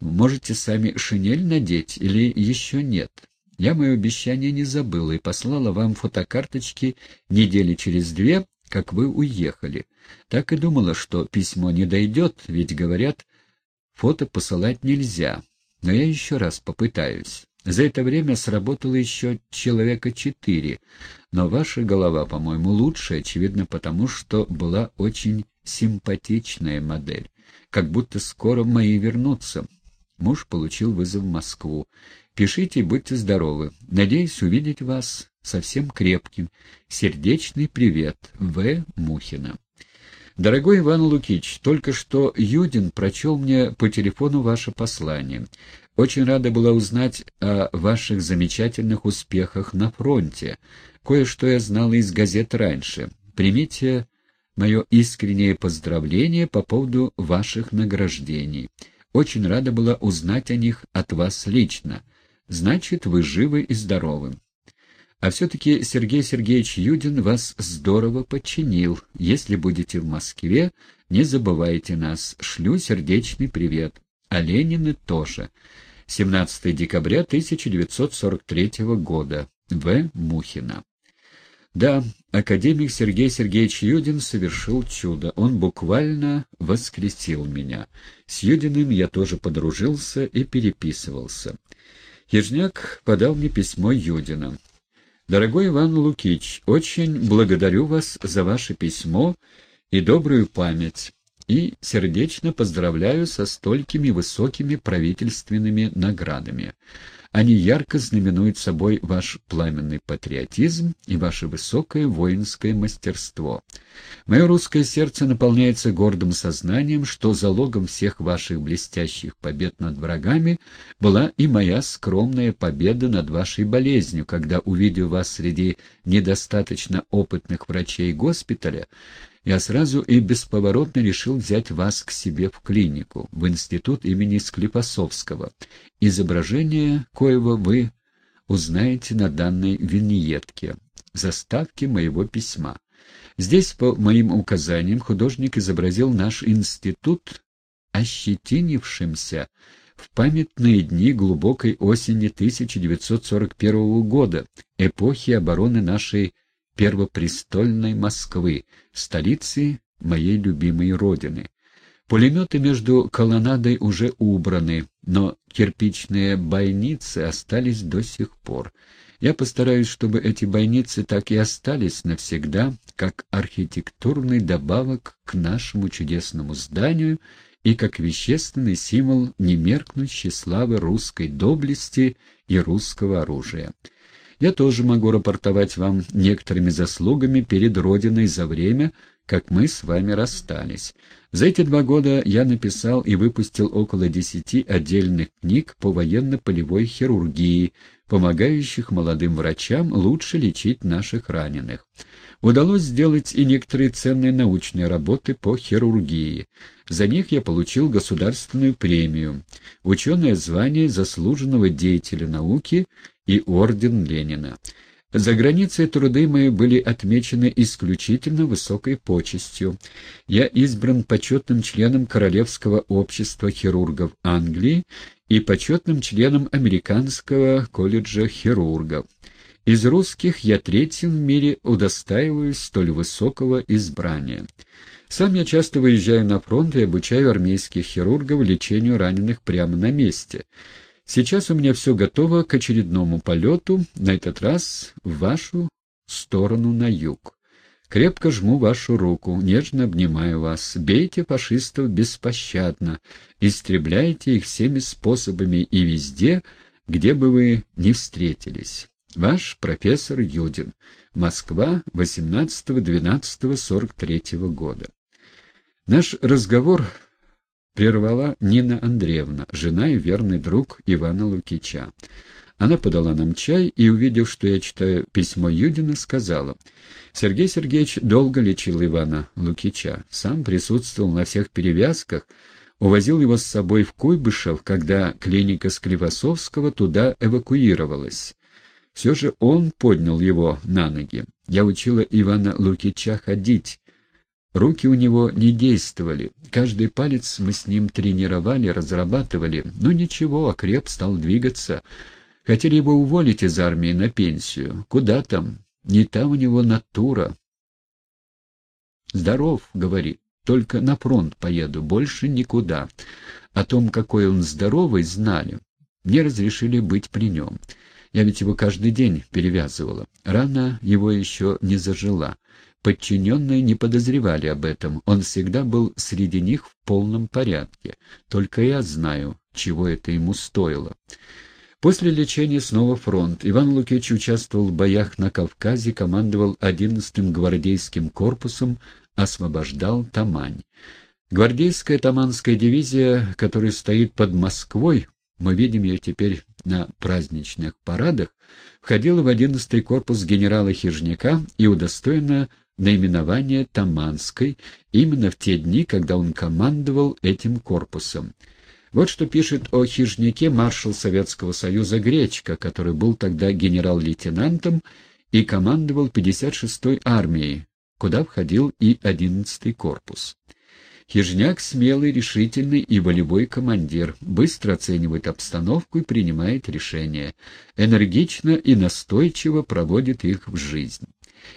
Можете сами шинель надеть или еще нет? Я мое обещание не забыла и послала вам фотокарточки недели через две, как вы уехали. Так и думала, что письмо не дойдет, ведь, говорят, фото посылать нельзя. Но я еще раз попытаюсь. За это время сработало еще человека четыре, но ваша голова, по-моему, лучше, очевидно, потому что была очень симпатичная модель. Как будто скоро мои вернутся. Муж получил вызов в Москву. Пишите будьте здоровы. Надеюсь увидеть вас совсем крепким. Сердечный привет. В. Мухина. Дорогой Иван Лукич, только что Юдин прочел мне по телефону ваше послание. Очень рада была узнать о ваших замечательных успехах на фронте. Кое-что я знала из газет раньше. Примите мое искреннее поздравление по поводу ваших награждений. Очень рада была узнать о них от вас лично. Значит, вы живы и здоровы. А все-таки Сергей Сергеевич Юдин вас здорово подчинил. Если будете в Москве, не забывайте нас. Шлю сердечный привет. А Ленины тоже. 17 декабря 1943 года. В. Мухина. Да, академик Сергей Сергеевич Юдин совершил чудо. Он буквально воскресил меня. С Юдиным я тоже подружился и переписывался. Ежняк подал мне письмо Юдина. «Дорогой Иван Лукич, очень благодарю вас за ваше письмо и добрую память, и сердечно поздравляю со столькими высокими правительственными наградами. Они ярко знаменуют собой ваш пламенный патриотизм и ваше высокое воинское мастерство. Мое русское сердце наполняется гордым сознанием, что залогом всех ваших блестящих побед над врагами была и моя скромная победа над вашей болезнью, когда, увидев вас среди недостаточно опытных врачей госпиталя, я сразу и бесповоротно решил взять вас к себе в клинику, в институт имени Склифосовского. Изображение, коего вы узнаете на данной виньетке, заставке моего письма. Здесь, по моим указаниям, художник изобразил наш институт ощетинившимся в памятные дни глубокой осени 1941 года, эпохи обороны нашей первопрестольной Москвы, столицы моей любимой родины. Пулеметы между колоннадой уже убраны, но кирпичные бойницы остались до сих пор. Я постараюсь, чтобы эти бойницы так и остались навсегда, как архитектурный добавок к нашему чудесному зданию и как вещественный символ немеркнущей славы русской доблести и русского оружия. Я тоже могу рапортовать вам некоторыми заслугами перед Родиной за время, как мы с вами расстались. За эти два года я написал и выпустил около десяти отдельных книг по военно-полевой хирургии, помогающих молодым врачам лучше лечить наших раненых. Удалось сделать и некоторые ценные научные работы по хирургии. За них я получил государственную премию, ученое звание заслуженного деятеля науки и орден Ленина. За границей труды мои были отмечены исключительно высокой почестью. Я избран почетным членом Королевского общества хирургов Англии и почетным членом Американского колледжа хирургов. Из русских я третьим в мире удостаиваюсь столь высокого избрания. Сам я часто выезжаю на фронт и обучаю армейских хирургов лечению раненых прямо на месте. Сейчас у меня все готово к очередному полету, на этот раз в вашу сторону на юг. Крепко жму вашу руку, нежно обнимаю вас. Бейте фашистов беспощадно, истребляйте их всеми способами и везде, где бы вы ни встретились. Ваш профессор Юдин. Москва, 18.12.43 года. Наш разговор прервала Нина Андреевна, жена и верный друг Ивана Лукича. Она подала нам чай и, увидев, что я читаю письмо Юдина, сказала, «Сергей Сергеевич долго лечил Ивана Лукича, сам присутствовал на всех перевязках, увозил его с собой в Куйбышев, когда клиника Склифосовского туда эвакуировалась. Все же он поднял его на ноги. Я учила Ивана Лукича ходить, Руки у него не действовали. Каждый палец мы с ним тренировали, разрабатывали. Но ничего, окреп, стал двигаться. Хотели его уволить из армии на пенсию. Куда там? Не та у него натура. «Здоров», — говорит, — «только на фронт поеду, больше никуда». О том, какой он здоровый, знали. Мне разрешили быть при нем. Я ведь его каждый день перевязывала. Рана его еще не зажила. Подчиненные не подозревали об этом. Он всегда был среди них в полном порядке. Только я знаю, чего это ему стоило. После лечения снова фронт. Иван Лукич участвовал в боях на Кавказе, командовал 11-м гвардейским корпусом, освобождал Тамань. Гвардейская Таманская дивизия, которая стоит под Москвой, мы видим ее теперь на праздничных парадах, входила в 11-й корпус генерала Хижняка и удостоена наименования Таманской именно в те дни, когда он командовал этим корпусом. Вот что пишет о Хижняке маршал Советского Союза Гречка, который был тогда генерал-лейтенантом и командовал 56-й армией, куда входил и 11-й корпус. Хижняк смелый, решительный и волевой командир, быстро оценивает обстановку и принимает решения, энергично и настойчиво проводит их в жизнь.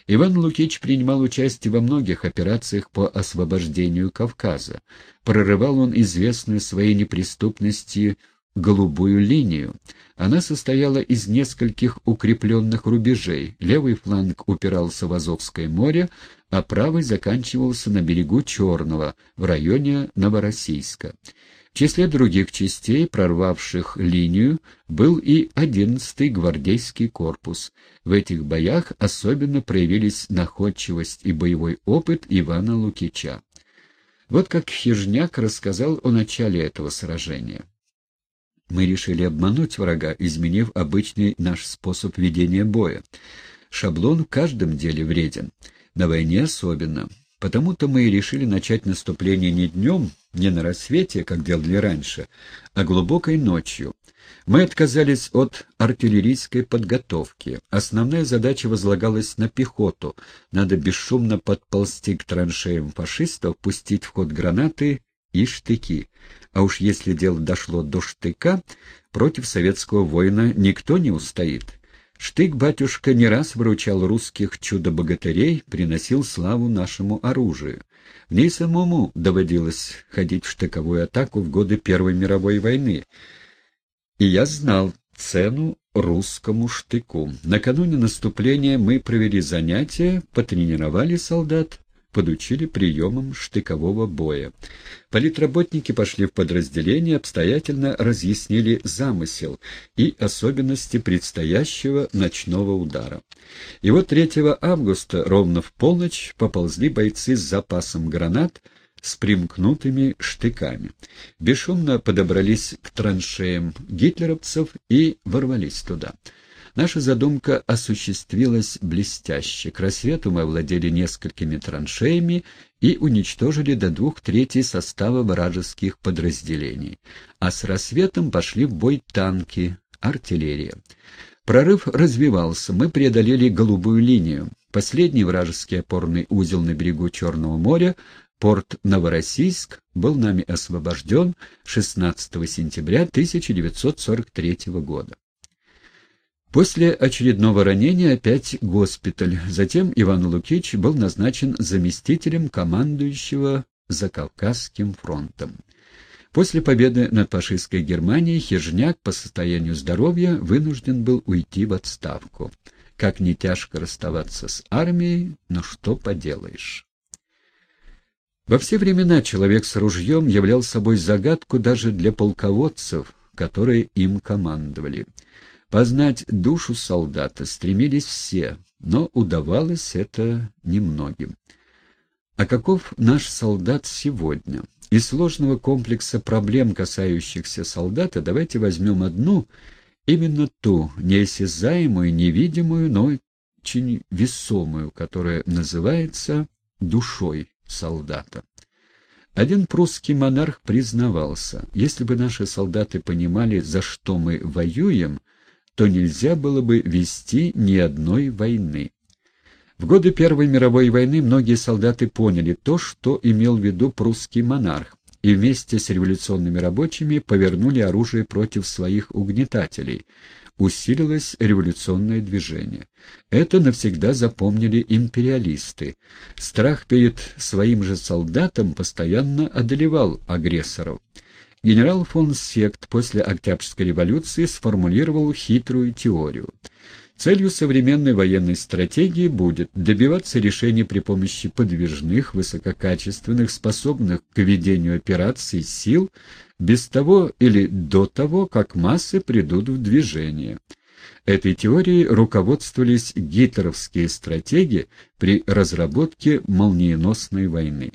Иван Лукич принимал участие во многих операциях по освобождению Кавказа. Прорывал он известную своей неприступностью голубую линию. Она состояла из нескольких укрепленных рубежей. Левый фланг упирался в Азовское море, а правый заканчивался на берегу Черного, в районе Новороссийска. В числе других частей, прорвавших линию, был и 11-й гвардейский корпус. В этих боях особенно проявились находчивость и боевой опыт Ивана Лукича. Вот как Хижняк рассказал о начале этого сражения. Мы решили обмануть врага, изменив обычный наш способ ведения боя. Шаблон в каждом деле вреден, на войне особенно. Потому-то мы и решили начать наступление не днем, не на рассвете, как делали раньше, а глубокой ночью. Мы отказались от артиллерийской подготовки. Основная задача возлагалась на пехоту. Надо бесшумно подползти к траншеям фашистов, пустить в ход гранаты и штыки. А уж если дело дошло до штыка, против советского воина никто не устоит. Штык батюшка не раз выручал русских чудо-богатырей, приносил славу нашему оружию. Мне самому доводилось ходить в штыковую атаку в годы Первой мировой войны. И я знал цену русскому штыку. Накануне наступления мы провели занятия, потренировали солдат, подучили приемам штыкового боя. Политработники пошли в подразделение, обстоятельно разъяснили замысел и особенности предстоящего ночного удара. И вот 3 августа ровно в полночь поползли бойцы с запасом гранат, с примкнутыми штыками. Бесшумно подобрались к траншеям гитлеровцев и ворвались туда. Наша задумка осуществилась блестяще. К рассвету мы овладели несколькими траншеями и уничтожили до двух третей состава вражеских подразделений. А с рассветом пошли в бой танки, артиллерия. Прорыв развивался, мы преодолели голубую линию. Последний вражеский опорный узел на берегу Черного моря, порт Новороссийск, был нами освобожден 16 сентября 1943 года. После очередного ранения опять госпиталь. Затем Иван Лукич был назначен заместителем командующего Закавказским фронтом. После победы над фашистской Германией Хижняк по состоянию здоровья вынужден был уйти в отставку. Как не тяжко расставаться с армией, но что поделаешь. Во все времена человек с ружьем являл собой загадку даже для полководцев, которые им командовали. Познать душу солдата стремились все, но удавалось это немногим. А каков наш солдат сегодня? Из сложного комплекса проблем, касающихся солдата, давайте возьмем одну, именно ту, неосязаемую, невидимую, но очень весомую, которая называется душой солдата. Один прусский монарх признавался, если бы наши солдаты понимали, за что мы воюем, то нельзя было бы вести ни одной войны. В годы Первой мировой войны многие солдаты поняли то, что имел в виду прусский монарх, и вместе с революционными рабочими повернули оружие против своих угнетателей. Усилилось революционное движение. Это навсегда запомнили империалисты. Страх перед своим же солдатом постоянно одолевал агрессоров. Генерал фон Сект после Октябрьской революции сформулировал хитрую теорию – Целью современной военной стратегии будет добиваться решения при помощи подвижных, высококачественных, способных к ведению операций сил без того или до того, как массы придут в движение. Этой теорией руководствовались гитлеровские стратеги при разработке молниеносной войны.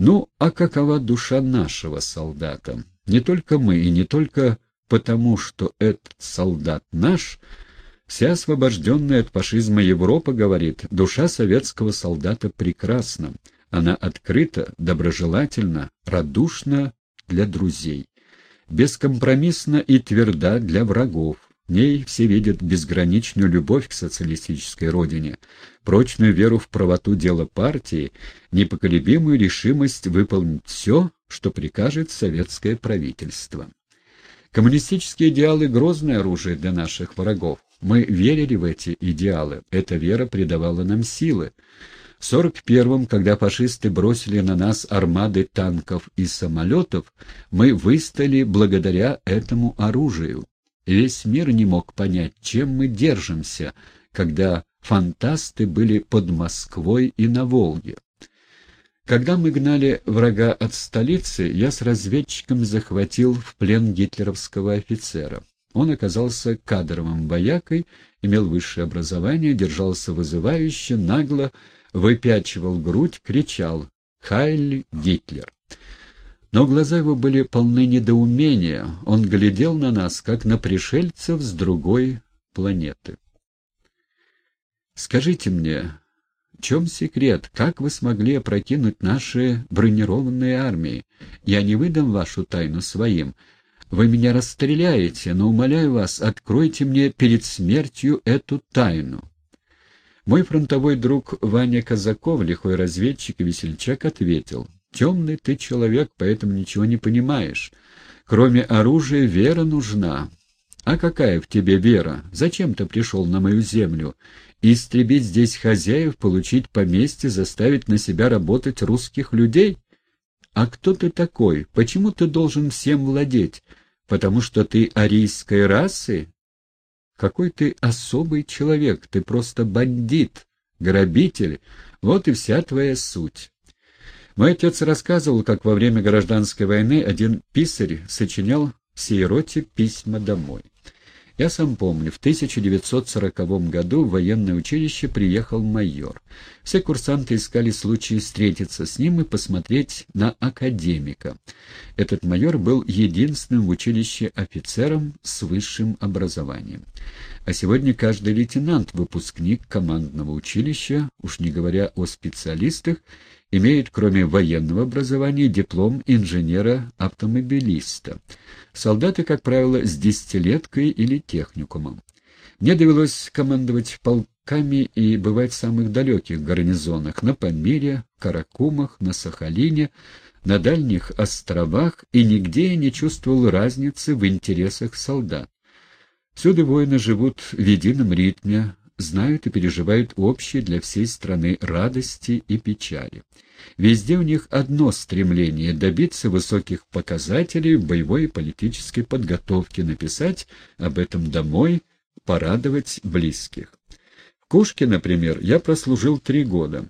Ну, а какова душа нашего солдата? Не только мы, и не только потому, что этот солдат наш – Вся освобожденная от фашизма Европа говорит, душа советского солдата прекрасна. Она открыта, доброжелательна, радушна для друзей, бескомпромиссна и тверда для врагов. Ней все видят безграничную любовь к социалистической родине, прочную веру в правоту дела партии, непоколебимую решимость выполнить все, что прикажет советское правительство. Коммунистические идеалы — грозное оружие для наших врагов. Мы верили в эти идеалы, эта вера придавала нам силы. В 41-м, когда фашисты бросили на нас армады танков и самолетов, мы выстали благодаря этому оружию. Весь мир не мог понять, чем мы держимся, когда фантасты были под Москвой и на Волге. Когда мы гнали врага от столицы, я с разведчиком захватил в плен гитлеровского офицера. Он оказался кадровым боякой, имел высшее образование, держался вызывающе, нагло, выпячивал грудь, кричал «Хайль Гитлер!». Но глаза его были полны недоумения, он глядел на нас, как на пришельцев с другой планеты. «Скажите мне, в чем секрет? Как вы смогли опрокинуть наши бронированные армии? Я не выдам вашу тайну своим». Вы меня расстреляете, но, умоляю вас, откройте мне перед смертью эту тайну. Мой фронтовой друг Ваня Казаков, лихой разведчик и весельчак, ответил, «Темный ты человек, поэтому ничего не понимаешь. Кроме оружия вера нужна. А какая в тебе вера? Зачем ты пришел на мою землю? Истребить здесь хозяев, получить поместье, заставить на себя работать русских людей? А кто ты такой? Почему ты должен всем владеть? Потому что ты арийской расы? Какой ты особый человек, ты просто бандит, грабитель, вот и вся твоя суть. Мой отец рассказывал, как во время гражданской войны один писарь сочинял всей роте письма домой. Я сам помню, в 1940 году в военное училище приехал майор. Все курсанты искали случай встретиться с ним и посмотреть на академика. Этот майор был единственным в училище офицером с высшим образованием. А сегодня каждый лейтенант, выпускник командного училища, уж не говоря о специалистах, имеет, кроме военного образования, диплом инженера-автомобилиста. Солдаты, как правило, с десятилеткой или техникумом. Мне довелось командовать полками и бывать в самых далеких гарнизонах, на Памире, Каракумах, на Сахалине, на дальних островах, и нигде я не чувствовал разницы в интересах солдат. Всюду воины живут в едином ритме, знают и переживают общие для всей страны радости и печали. Везде у них одно стремление — добиться высоких показателей в боевой и политической подготовке, написать об этом домой, порадовать близких. В Кушке, например, я прослужил три года.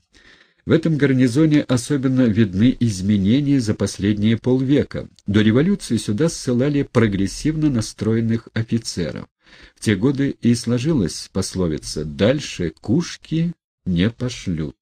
В этом гарнизоне особенно видны изменения за последние полвека. До революции сюда ссылали прогрессивно настроенных офицеров. В те годы и сложилась пословица «дальше кушки не пошлют».